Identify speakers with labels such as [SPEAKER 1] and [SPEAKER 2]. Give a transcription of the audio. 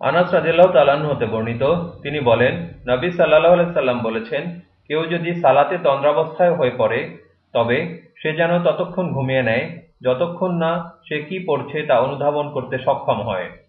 [SPEAKER 1] আনাস রাজিল্লাহ তালাহ্ন হতে বর্ণিত, তিনি বলেন, নবী সাল্লাহ সাল্লাম বলেছেন, কেউ যদি সালাতে তন্দ্রাবস্থায় হয়ে পড়ে, তবে সে যেন ততক্ষণ ঘুমিয়ে নেয়, যতক্ষণ না সে কি পড়ছে তা অনুধাবন করতে সক্ষম হয়।